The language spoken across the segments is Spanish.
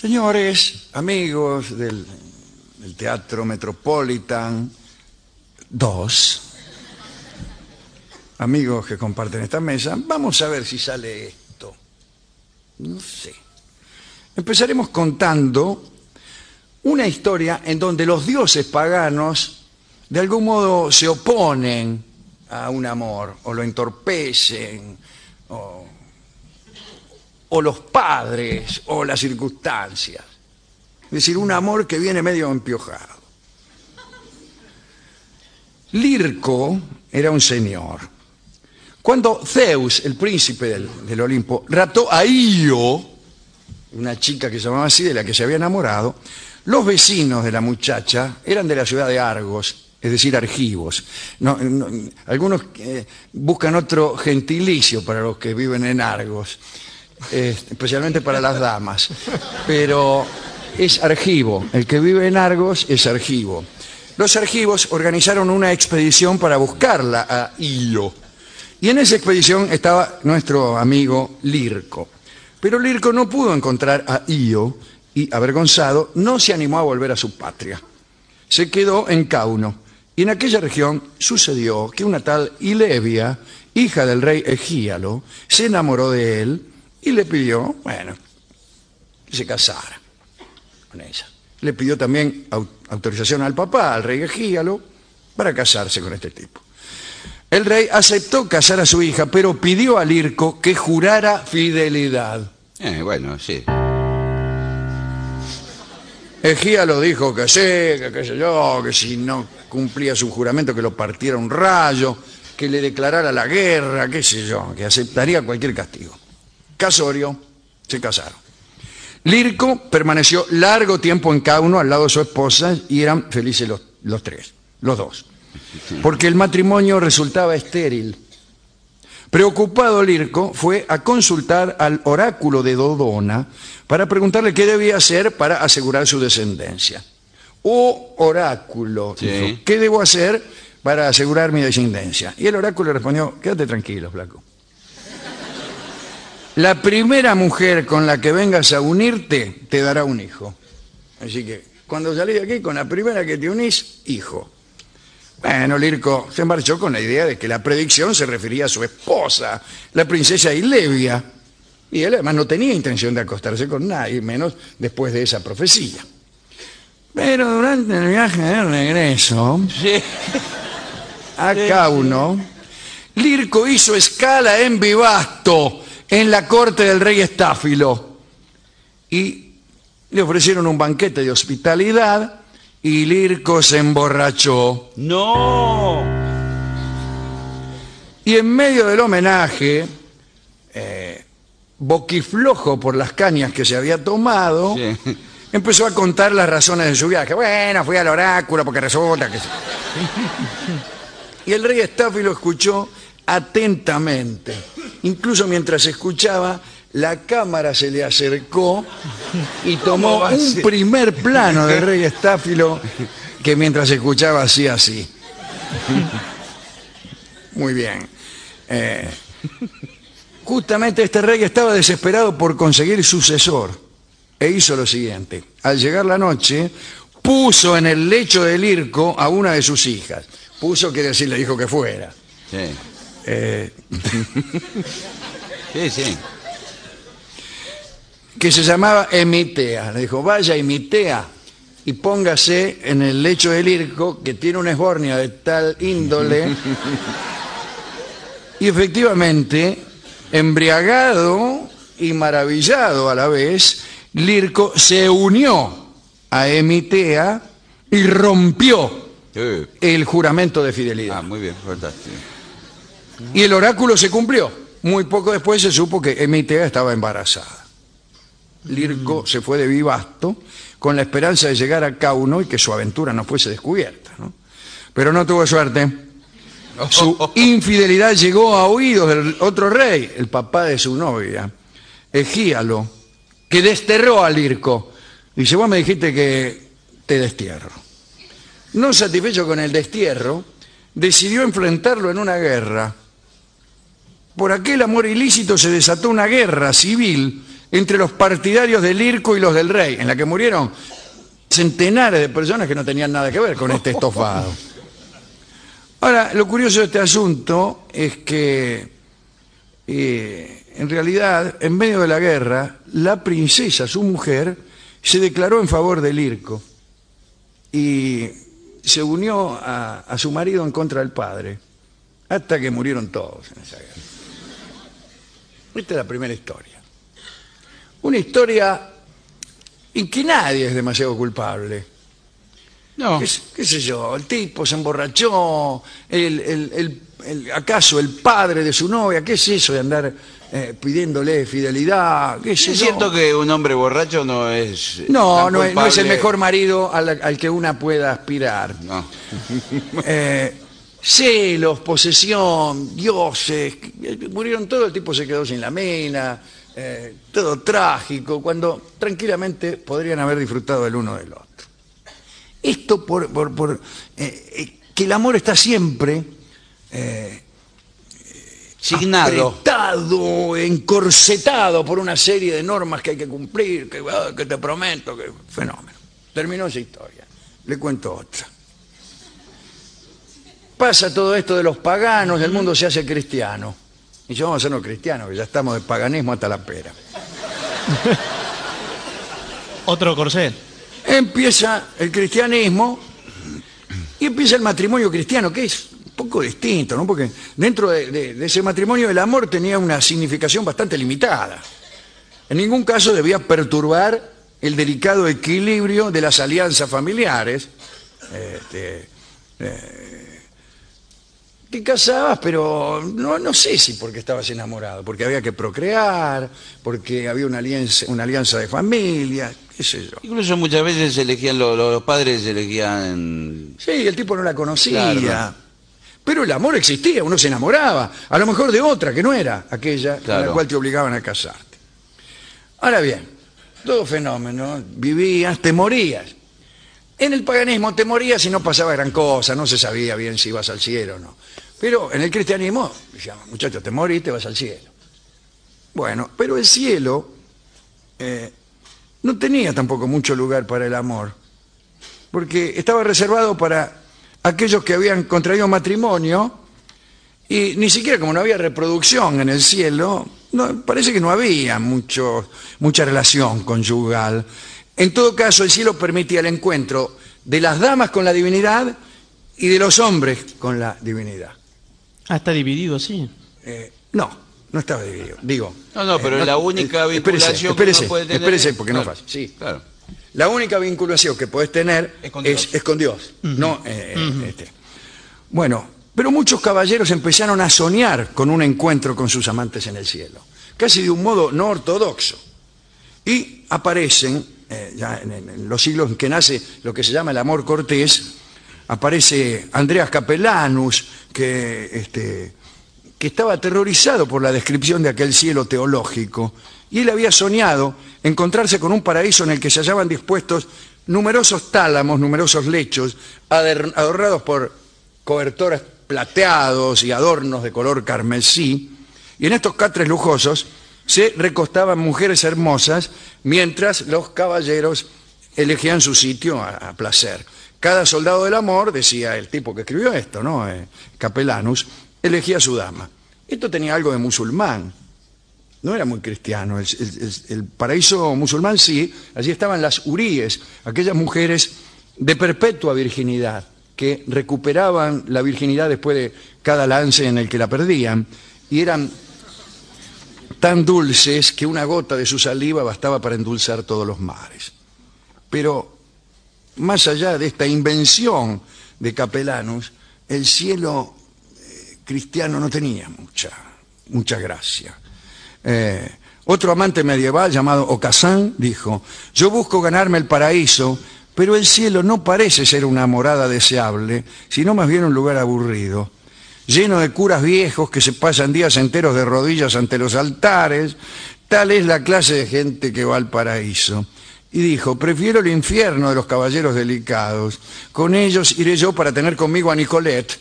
Señores, amigos del, Teatro Metropolitan 2, amigos que comparten esta mesa, vamos a ver si sale esto. No sé. Empezaremos contando una historia en donde los dioses paganos de algún modo se oponen a un amor, o lo entorpecen, o, o los padres, o las circunstancias. Es decir, un amor que viene medio empiojado. Lirco era un señor. Cuando Zeus, el príncipe del, del Olimpo, raptó a Io, una chica que se llamaba así, de la que se había enamorado, los vecinos de la muchacha eran de la ciudad de Argos, es decir, argivos. No, no, algunos eh, buscan otro gentilicio para los que viven en Argos, eh, especialmente para las damas. Pero es argivo, el que vive en Argos es argivo. Los argivos organizaron una expedición para buscarla a Io. Y en esa expedición estaba nuestro amigo Lirco. Pero Lirco no pudo encontrar a Io y, avergonzado, no se animó a volver a su patria. Se quedó en Cauno. Y en aquella región sucedió que una tal Ilevia, hija del rey Egíalo, se enamoró de él y le pidió, bueno, que se casara con ella. Le pidió también au- autorización al papá, al rey Egíalo, para casarse con este tipo. El rey aceptó casar a su hija, pero pidió a Lirco que jurara fidelidad. Eh, bueno, sí. Egíalo dijo que sí, que qué sé yo, que si no cumplía su juramento que lo partiera un rayo, que le declarara la guerra, qué sé yo, que aceptaría cualquier castigo. Casorio, se casaron. Lirco permaneció largo tiempo en Cauno al lado de su esposa y eran felices los, los tres, los dos. Porque el matrimonio resultaba estéril. Preocupado Lirco fue a consultar al oráculo de Dodona para preguntarle qué debía hacer para asegurar su descendencia. Oh oráculo, Sí. dijo, ¿qué debo hacer para asegurar mi descendencia? Y el oráculo le respondió, quédate tranquilo, flaco. La primera mujer con la que vengas a unirte te dará un hijo. Así que cuando salís de aquí, con la primera que te unís, hijo. Bueno, Lirco se marchó con la idea de que la predicción se refería a su esposa, la princesa Ilevia. Y él además no tenía intención de acostarse con nadie, menos después de esa profecía. Pero durante el viaje de regreso Sí. a Cauno, Lirco hizo escala en Vivasto, en la corte del rey Estáfilo. Y le ofrecieron un banquete de hospitalidad y Lirco se emborrachó. No. Y en medio del homenaje, eh, boquiflojo por las cañas que se había tomado, Sí. empezó a contar las razones de su viaje. Bueno, fui al oráculo porque resulta que... Y el rey Estáfilo escuchó atentamente. Incluso mientras escuchaba, la cámara se le acercó y tomó un primer plano del rey Estáfilo que mientras escuchaba hacía así. Muy bien. Eh, justamente este rey estaba desesperado por conseguir sucesor e hizo lo siguiente. Al llegar la noche, puso en el lecho del Irco a una de sus hijas. Puso quiere decir, le dijo que fuera. Sí. Eh, Sí, sí. que se llamaba Emitea. Le dijo, vaya Emitea y póngase en el lecho del Irco, que tiene una esbornia de tal índole. y efectivamente, embriagado y maravillado a la vez, Lirco se unió a Emitea y rompió Sí. el juramento de fidelidad. Ah, muy bien, fantástico. Y el oráculo se cumplió. Muy poco después se supo que Emitea estaba embarazada. Lirco se fue de Vivasto con la esperanza de llegar a Cauno y que su aventura no fuese descubierta. ¿no? Pero no tuvo suerte. Su infidelidad llegó a oídos del otro rey, el papá de su novia, Egíalo, que desterró a Lirco. Dice, vos me dijiste que te destierro. No satisfecho con el destierro, decidió enfrentarlo en una guerra. Por aquel amor ilícito se desató una guerra civil entre los partidarios del Irco y los del Rey, en la que murieron centenares de personas que no tenían nada que ver con este estofado. Ahora, lo curioso de este asunto es que, eh, en realidad, en medio de la guerra, la princesa, su mujer, se declaró en favor del Irco y se unió a, a su marido en contra del padre, hasta que murieron todos en esa guerra. Esta es la primera historia. Una historia en que nadie es demasiado culpable. No. ¿Qué, qué sé yo? El tipo se emborrachó, el, el- el- el- acaso el padre de su novia, ¿qué es eso de andar eh, pidiéndole fidelidad? ¿Qué sé Es yo? cierto que un hombre borracho no es. No, tan no es, no es el culpable. mejor marido al, al que una pueda aspirar. No. Eh, celos, posesión, dioses, murieron todos, el tipo se quedó sin la mina, eh, todo trágico, cuando tranquilamente podrían haber disfrutado el uno del otro. Esto por, por- por, eh, eh, que el amor está siempre eh, Signado. apretado, encorsetado por una serie de normas que hay que cumplir, que, ah, que te prometo, que fenómeno. Terminó esa historia. Le cuento otra. Pasa todo esto de los paganos, el mundo se hace cristiano. Y yo vamos a hacernos cristianos, que ya estamos de paganismo hasta la pera. Otro corset. Empieza el cristianismo y empieza el matrimonio cristiano, que es un poco distinto, ¿no? Porque dentro de, de- de ese matrimonio el amor tenía una significación bastante limitada. En ningún caso debía perturbar el delicado equilibrio de las alianzas familiares. Este, eh, te casabas, pero no, no sé si porque estabas enamorado, porque había que procrear, porque había una alianza, una alianza de familia, qué sé yo. Incluso muchas veces elegían, lo- lo- los padres elegían. Sí, el tipo no la conocía. Claro. Pero el amor existía, uno se enamoraba, a lo mejor de otra que no era aquella con la Claro. cual te obligaban a casarte. Ahora bien, todo fenómeno, vivías, te morías. En el paganismo te morías y no pasaba gran cosa, no se sabía bien si ibas al cielo o no. Pero en el cristianismo, muchachos, te morís, te vas al cielo. Bueno, pero el cielo eh, no tenía tampoco mucho lugar para el amor porque estaba reservado para aquellos que habían contraído matrimonio y ni siquiera como no había reproducción en el cielo, parece que no había mucho, mucha relación conyugal. En todo caso, el cielo permitía el encuentro de las damas con la divinidad y de los hombres con la divinidad. Ah, está dividido así. Eh, no, no estaba dividido. Digo. No, no, pero eh, la única eh, vinculación espérese, que espérese, uno puede tener espérese, es- porque no es Claro, fácil. Sí. Claro. La única vinculación que podés tener Es es con con Dios. No eh, este. Bueno, pero muchos caballeros empezaron a soñar con un encuentro con sus amantes en el cielo, casi de un modo no ortodoxo. Y aparecen, eh, en, los siglos en que nace lo que se llama el amor cortés, aparece Andreas Capellanus, que, este, que estaba aterrorizado por la descripción de aquel cielo teológico, y él había soñado encontrarse con un paraíso en el que se hallaban dispuestos numerosos tálamos, numerosos lechos, adornados por cobertores plateados y adornos de color carmesí, y en estos catres lujosos se recostaban mujeres hermosas mientras los caballeros elegían su sitio a, placer. Cada soldado del amor, decía el tipo que escribió esto, ¿no? Eh, Capellanus, elegía su dama. Esto tenía algo de musulmán. No era muy cristiano. El paraíso musulmán sí, allí estaban las uríes, aquellas mujeres de perpetua virginidad, que recuperaban la virginidad después de cada lance en el que la perdían, y eran tan dulces que una gota de su saliva bastaba para endulzar todos los mares. Pero más allá de esta invención de Capellanus, el cielo eh, cristiano no tenía mucha, mucha gracia. Eh, otro amante medieval llamado Ocasán dijo, yo busco ganarme el paraíso, pero el cielo no parece ser una morada deseable, sino más bien un lugar aburrido, lleno de curas viejos que se pasan días enteros de rodillas ante los altares, tal es la clase de gente que va al paraíso. Y dijo, prefiero el infierno de los caballeros delicados, con ellos iré yo para tener conmigo a Nicolette,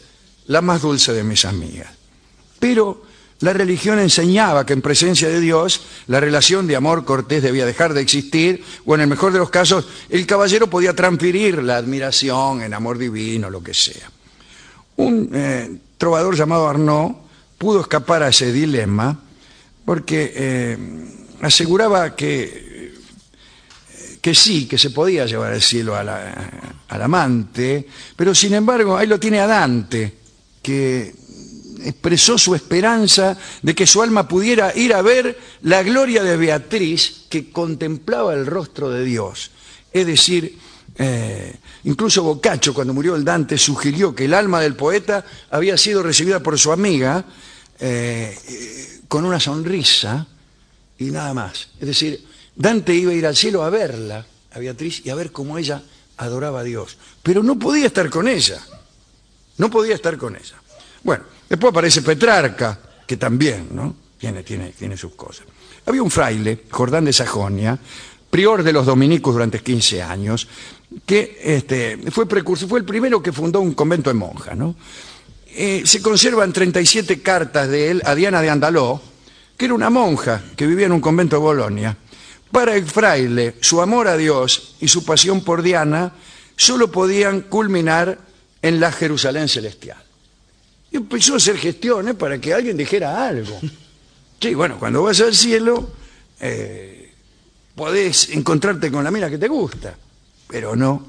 la más dulce de mis amigas. Pero la religión enseñaba que en presencia de Dios la relación de amor cortés debía dejar de existir, o en el mejor de los casos, el caballero podía transferir la admiración en amor divino, lo que sea. Un eh, trovador llamado Arnaud pudo escapar a ese dilema porque eh, aseguraba que, que sí, que se podía llevar al cielo a la- al amante, pero sin embargo ahí lo tiene a Dante, que expresó su esperanza de que su alma pudiera ir a ver la gloria de Beatriz que contemplaba el rostro de Dios. Es decir, eh, incluso Boccaccio, cuando murió el Dante, sugirió que el alma del poeta había sido recibida por su amiga eh, eh, con una sonrisa y nada más. Es decir, Dante iba a ir al cielo a verla, a Beatriz, y a ver cómo ella adoraba a Dios. Pero no podía estar con ella. No podía estar con ella. Bueno, después aparece Petrarca, que también, ¿no? Tiene, tiene, tiene sus cosas. Había un fraile, Jordán de Sajonia, prior de los dominicos durante 15 años, que este, fue precursor, fue el primero que fundó un convento de monjas, ¿no? Eh, se conservan 37 cartas de él a Diana de Andaló, que era una monja que vivía en un convento de Bolonia. Para el fraile, su amor a Dios y su pasión por Diana solo podían culminar en la Jerusalén celestial. Y empezó a hacer gestiones para que alguien dijera algo. Sí, bueno, cuando vas al cielo, eh, podés encontrarte con la mina que te gusta, pero no.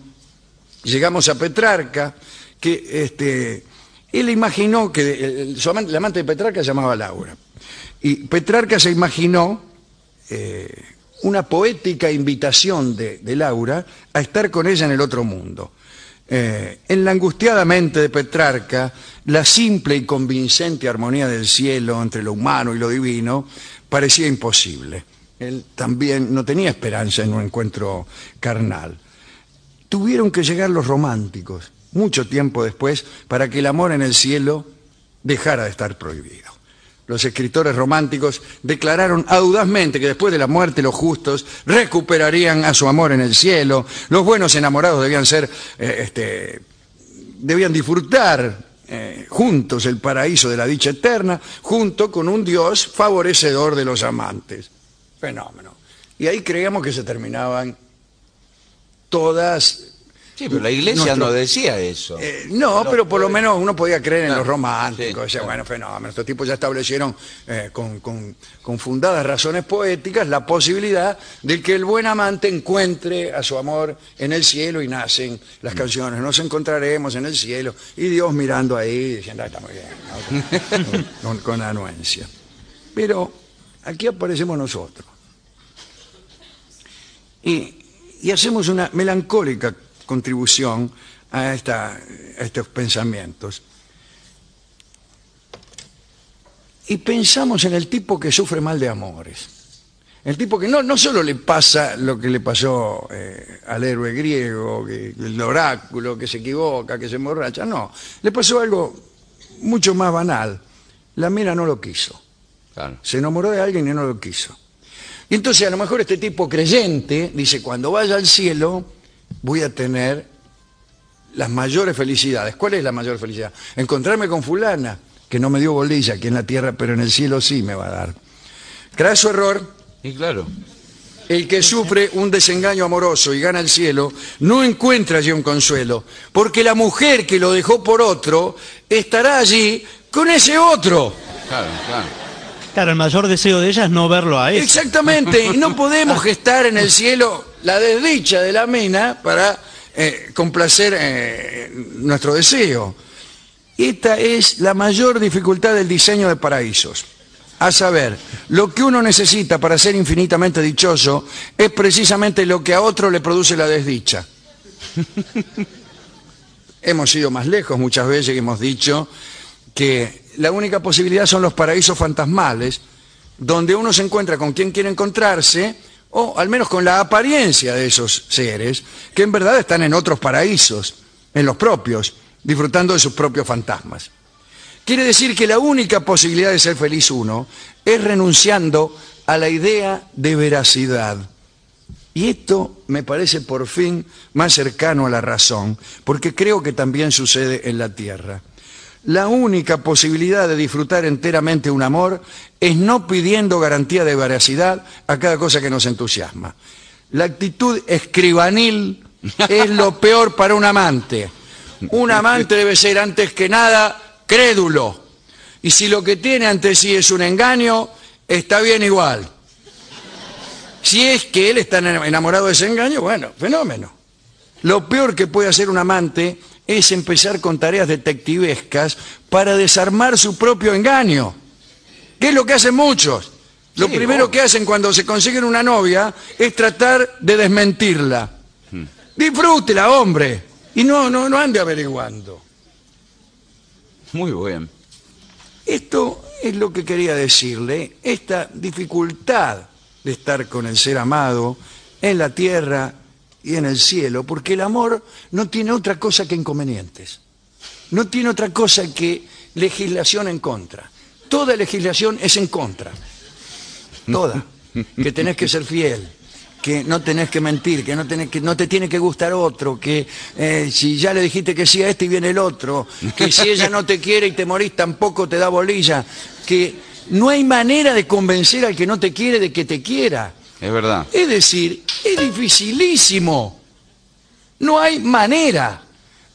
Llegamos a Petrarca, que este, él imaginó que el- amante, la amante de Petrarca se llamaba Laura. Y Petrarca se imaginó eh, una poética invitación de, de Laura a estar con ella en el otro mundo. Eh, en la angustiada mente de Petrarca, la simple y convincente armonía del cielo entre lo humano y lo divino parecía imposible. Él también no tenía esperanza en un encuentro carnal. Tuvieron que llegar los románticos, mucho tiempo después, para que el amor en el cielo dejara de estar prohibido. Los escritores románticos declararon audazmente que después de la muerte los justos recuperarían a su amor en el cielo, los buenos enamorados debían ser, eh, este, debían disfrutar eh, juntos el paraíso de la dicha eterna, junto con un Dios favorecedor de los amantes. Fenómeno. Y ahí creíamos que se terminaban todas Sí, pero la iglesia Nuestro- no decía eso. eh, no, pero por lo menos uno podía creer en los románticos. sí, Decía, bueno, fenómeno. Estos tipos ya establecieron eh, con, con- con fundadas razones poéticas la posibilidad de que el buen amante encuentre a su amor en el cielo y nacen las canciones. Nos encontraremos en el cielo y Dios mirando ahí diciendo, "Ah, está muy bien, ¿no? con, con anuencia. Pero aquí aparecemos nosotros. Y, y hacemos una melancólica contribución a, esta- a estos pensamientos. Y pensamos en el tipo que sufre mal de amores. El tipo que no, no solo le pasa lo que le pasó eh, al héroe griego, que, el oráculo, que se equivoca, que se emborracha, no. Le pasó algo mucho más banal. La mina no lo quiso. Claro. Se enamoró de alguien y no lo quiso. Y entonces a lo mejor este tipo creyente dice, cuando vaya al cielo voy a tener las mayores felicidades. ¿Cuál es la mayor felicidad? Encontrarme con fulana, que no me dio bolilla aquí en la tierra, pero en el cielo sí me va a dar. Craso error, Y claro. el que sufre un desengaño amoroso y gana el cielo, no encuentra allí un consuelo, porque la mujer que lo dejó por otro estará allí con ese otro. Claro, claro. Claro, el mayor deseo de ella es no verlo a él. Exactamente, y no podemos gestar en el cielo la desdicha de la mina para eh, complacer eh, nuestro deseo. Esta es la mayor dificultad del diseño de paraísos. A saber, lo que uno necesita para ser infinitamente dichoso es precisamente lo que a otro le produce la desdicha. hemos ido más lejos muchas veces y hemos dicho que la única posibilidad son los paraísos fantasmales, donde uno se encuentra con quien quiere encontrarse, o al menos con la apariencia de esos seres, que en verdad están en otros paraísos, en los propios, disfrutando de sus propios fantasmas. Quiere decir que la única posibilidad de ser feliz uno es renunciando a la idea de veracidad. Y esto me parece por fin más cercano a la razón, porque creo que también sucede en la Tierra. La única posibilidad de disfrutar enteramente un amor es no pidiendo garantía de veracidad a cada cosa que nos entusiasma. La actitud escribanil es lo peor para un amante. Un amante debe ser antes que nada crédulo. Y si lo que tiene ante sí es un engaño, está bien igual. Si es que él está enamorado de ese engaño, bueno, fenómeno. Lo peor que puede hacer un amante es empezar con tareas detectivescas para desarmar su propio engaño. ¿Qué es lo que hacen muchos? Lo Sí, primero obvio. que hacen cuando se consiguen una novia es tratar de desmentirla. Disfrútela, hombre. Y no, no, no ande averiguando. Muy bien. Esto es lo que quería decirle, esta dificultad de estar con el ser amado en la tierra y en el cielo, porque el amor no tiene otra cosa que inconvenientes, no tiene otra cosa que legislación en contra. Toda legislación es en contra, toda, que tenés que ser fiel, que no tenés que mentir, que no, tenés que, no te tiene que gustar otro, que eh, si ya le dijiste que sí a este y viene el otro, que si ella no te quiere y te morís tampoco te da bolilla, que no hay manera de convencer al que no te quiere de que te quiera. Es verdad. Es decir, es dificilísimo. No hay manera.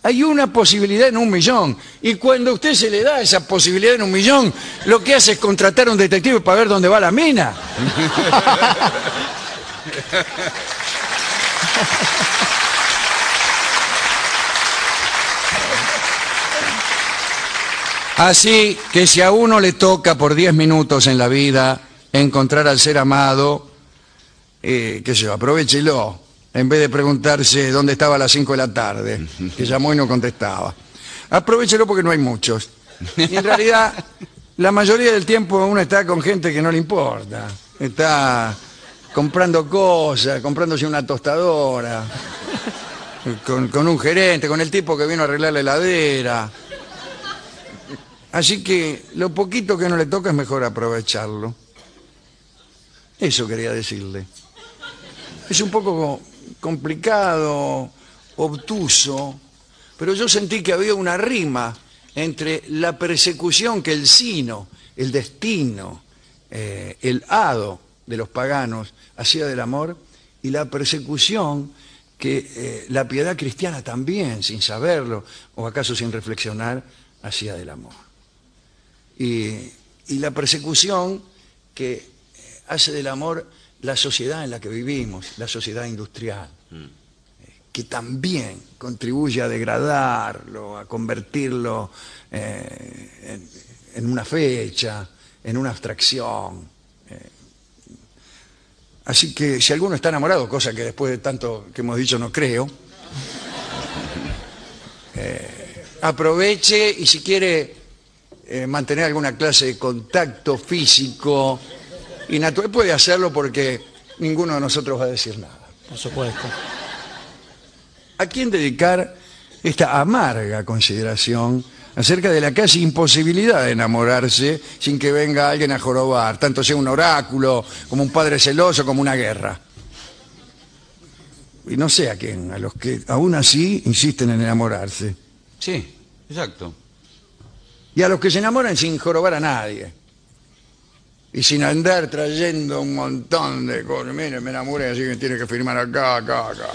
Hay una posibilidad en un millón. Y cuando usted se le da esa posibilidad en un millón, lo que hace es contratar a un detective para ver dónde va la mina. Así que si a uno le toca por 10 minutos en la vida encontrar al ser amado, eh, qué sé yo, aprovechelo, en vez de preguntarse dónde estaba a las 5 de la tarde, que llamó y no contestaba. Aprovechelo porque no hay muchos. Y en realidad, la mayoría del tiempo uno está con gente que no le importa. Está comprando cosas, comprándose una tostadora, con, con un gerente, con el tipo que vino a arreglar la heladera. Así que lo poquito que no le toca es mejor aprovecharlo. Eso quería decirle. Es un poco complicado, obtuso, pero yo sentí que había una rima entre la persecución que el sino, el destino, eh, el hado de los paganos hacía del amor y la persecución que eh, la piedad cristiana también, sin saberlo o acaso sin reflexionar, hacía del amor. Y, la persecución que eh, hace del amor la sociedad en la que vivimos, la sociedad industrial, eh, que también contribuye a degradarlo, a convertirlo eh, en, en una fecha, en una abstracción. eh. Así que si alguno está enamorado, cosa que después de tanto que hemos dicho no creo, eh, aproveche y si quiere mantener alguna clase de contacto físico y natural, puede hacerlo porque ninguno de nosotros va a decir nada. Por supuesto. ¿A quién dedicar esta amarga consideración acerca de la casi imposibilidad de enamorarse sin que venga alguien a jorobar, tanto sea un oráculo, como un padre celoso, como una guerra? Y no sé a quién, a los que aún así insisten en enamorarse. Sí, exacto. y a los que se enamoran sin jorobar a nadie. Y sin andar trayendo un montón de cosas. Mire, me enamoré, así que tiene que firmar acá, acá, acá.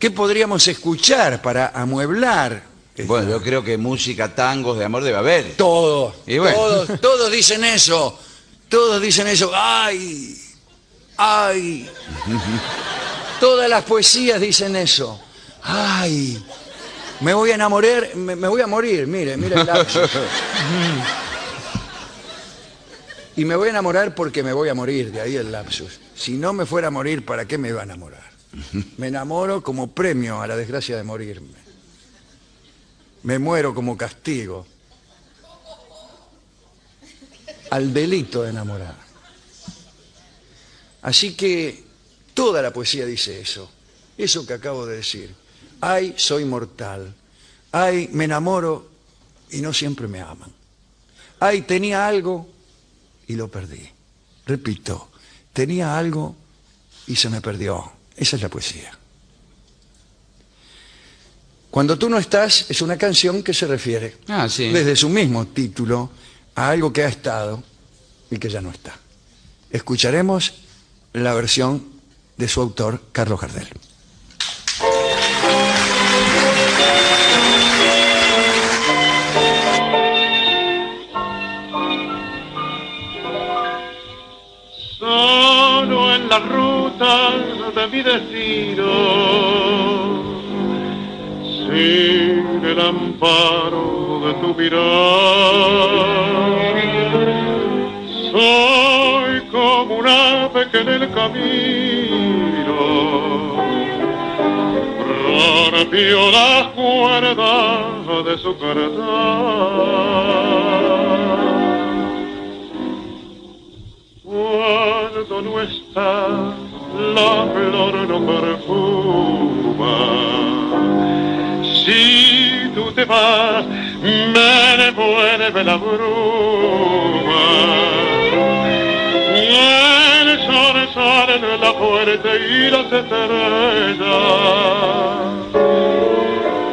¿Qué podríamos escuchar para amueblar? Bueno, yo creo que música, tangos de amor debe haber. Todos, Y bueno. todos, todos dicen eso. Todos dicen eso. ¡Ay! ¡Ay! Todas las poesías dicen eso. ¡Ay! Me voy a enamorar, me, me voy a morir, mire, mire el lapsus. Y me voy a enamorar porque me voy a morir, de ahí el lapsus. Si no me fuera a morir, ¿para qué me iba a enamorar? Me enamoro como premio a la desgracia de morirme. Me muero como castigo al delito de enamorar. Así que toda la poesía dice eso, eso que acabo de decir. Ay, soy mortal. Ay, me enamoro y no siempre me aman. Ay, tenía algo y lo perdí. Repito, tenía algo y se me perdió. Esa es la poesía. Cuando tú no estás es una canción que se refiere Ah, sí. desde su mismo título a algo que ha estado y que ya no está. Escucharemos la versión de su autor, Carlos Gardel. De mi destino, sin el amparo de tu mirar. Soy como un ave que en el camino rompió las cuerdas de su carta. Cuando no está, la flor no perfuma. Si tú te vas, me devuelve la bruma. El sol sale en la puerta y las estrellas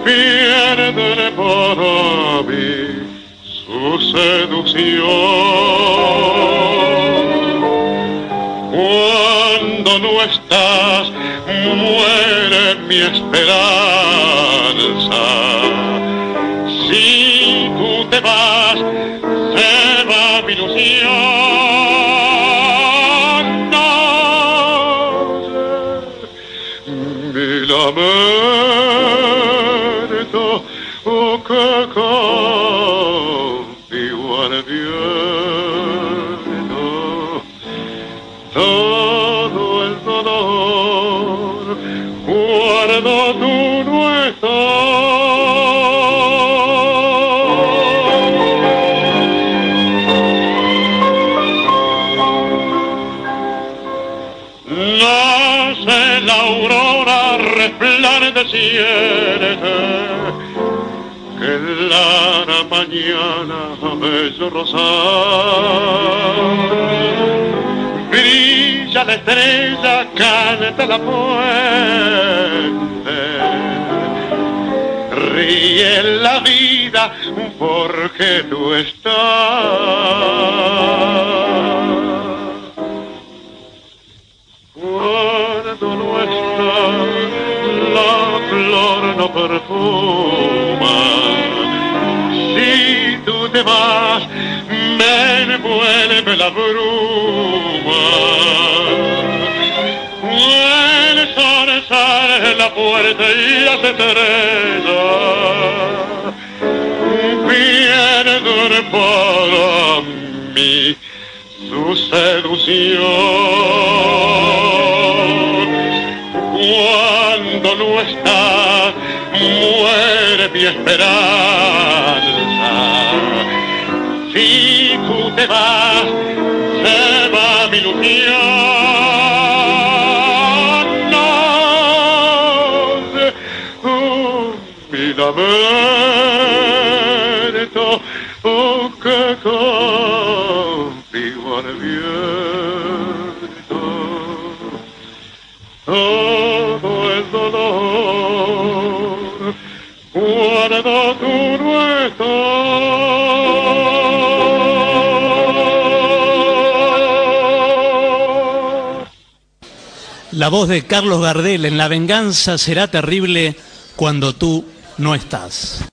pierden por mí su seducción. Cuando no estás, muere mi esperanza. Si tú te vas, se va mi ilusión. No mi lamento oh, que contigo al viento que la mañana bello rosal brilla la estrella, canta la fuente, ríe la vida porque tú estás. No perfuma. Si tú te vas, me envuelve la bruma. El sol sale en la puerta y las estrellas pierden para mí su seducción. Cuando no está, muere mi esperanza. La voz de Carlos Gardel en La venganza será terrible cuando tú no estás.